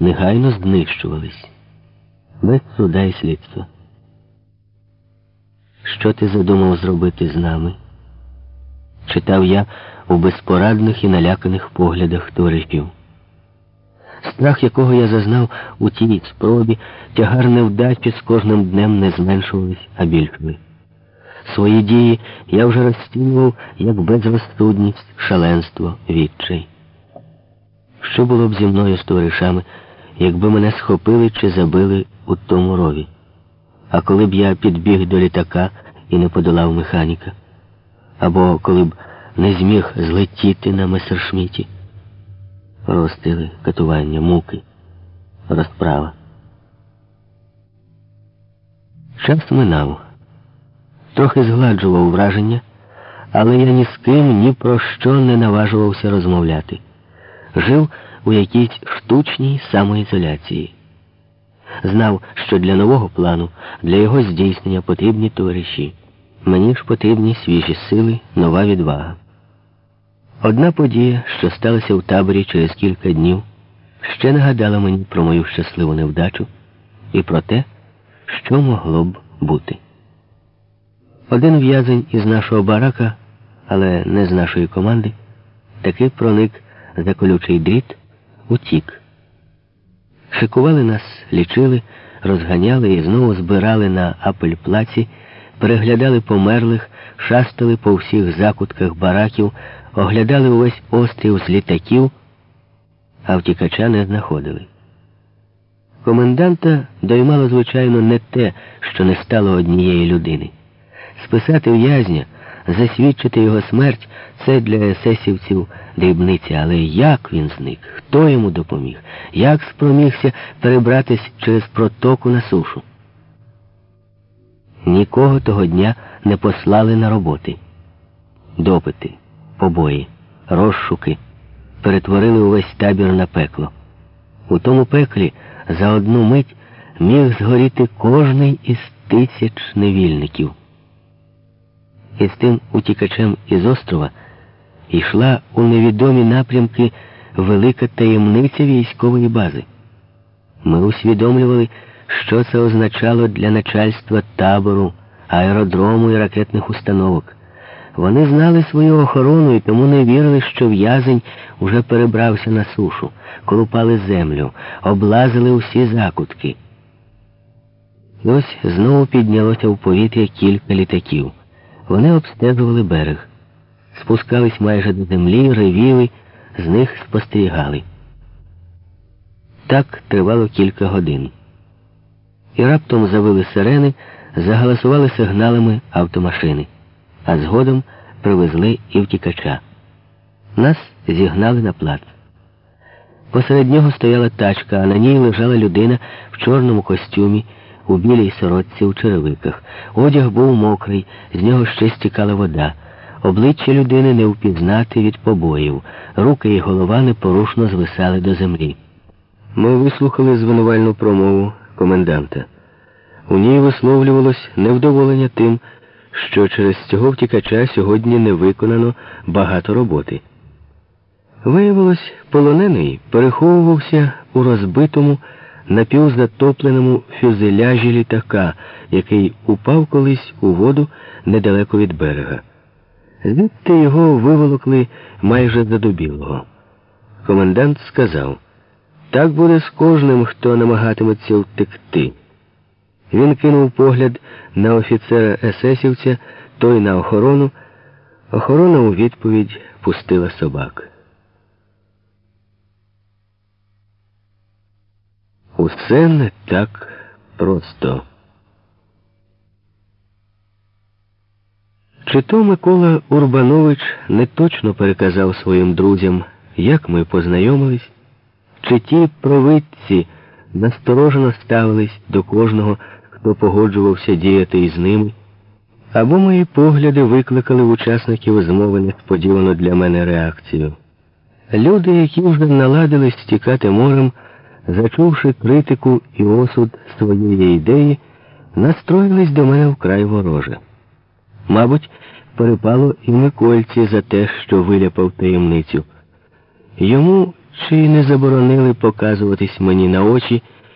негайно знищувались без суда і слідства. Що ти задумав зробити з нами? Читав я у безпорадних і наляканих поглядах товаришів. Страх, якого я зазнав у тій спробі, тягар невдачі з кожним днем не зменшувались, а більшили. Свої дії я вже розцінював як безрозсудність, шаленство, відчай. Що було б зі мною з товаришами, якби мене схопили чи забили у тому рові? А коли б я підбіг до літака і не подолав механіка? Або коли б не зміг злетіти на месершміті? Розстріли, катування, муки, розправа. Час минав, трохи згладжував враження, але я ні з ким ні про що не наважувався розмовляти. Жив у якійсь штучній самоізоляції. Знав, що для нового плану, для його здійснення потрібні товариші. Мені ж потрібні свіжі сили, нова відвага. Одна подія, що сталася в таборі через кілька днів, ще нагадала мені про мою щасливу невдачу і про те, що могло б бути. Один в'язень із нашого барака, але не з нашої команди, таки проник за колючий дріт, утік. Шикували нас, лічили, розганяли і знову збирали на апельплаці, переглядали померлих, шастали по всіх закутках бараків, оглядали увесь острів з літаків, а втікача не знаходили. Коменданта доймало, звичайно, не те, що не стало однієї людини. Списати в'язня, засвідчити його смерть це для есесівців дрібниця, але як він зник, хто йому допоміг, як спромігся перебратись через протоку на сушу? Нікого того дня не послали на роботи. Допити, побої, розшуки перетворили увесь табір на пекло. У тому пеклі за одну мить міг згоріти кожний із тисяч невільників. І з тим утікачем із острова йшла у невідомі напрямки велика таємниця військової бази. Ми усвідомлювали, що це означало для начальства табору, аеродрому і ракетних установок. Вони знали свою охорону і тому не вірили, що в'язень уже перебрався на сушу, колупали землю, облазили усі закутки. Ось знову піднялося в повітря кілька літаків. Вони обстежували берег, спускались майже до землі, ревіли, з них спостерігали. Так тривало кілька годин. І раптом завили сирени, загаласували сигналами автомашини а згодом привезли і втікача. Нас зігнали на плац. Посеред нього стояла тачка, а на ній лежала людина в чорному костюмі, у білій сорочці у черевиках. Одяг був мокрий, з нього ще стікала вода. Обличчя людини не впізнати від побоїв, руки і голова непорушно звисали до землі. Ми вислухали звинувальну промову коменданта. У ній висловлювалось невдоволення тим, що через цього втікача сьогодні не виконано багато роботи. Виявилось, полонений переховувався у розбитому, напівзатопленому фюзеляжі літака, який упав колись у воду недалеко від берега. Звідти його виволокли майже задубілого. Комендант сказав, так буде з кожним, хто намагатиметься втекти. Він кинув погляд на офіцера есесівця, той на охорону. Охорона у відповідь пустила собак. Усе не так просто. Чи то Микола Урбанович не точно переказав своїм друзям, як ми познайомились, чи ті провидці насторожено ставились до кожного хто погоджувався діяти із ними, або мої погляди викликали в учасників змови несподівану для мене реакцію. Люди, які вже наладились стікати морем, зачувши критику і осуд своєї ідеї, настроїлись до мене вкрай вороже. Мабуть, перепало і Микольці за те, що виляпав таємницю. Йому чи не заборонили показуватись мені на очі.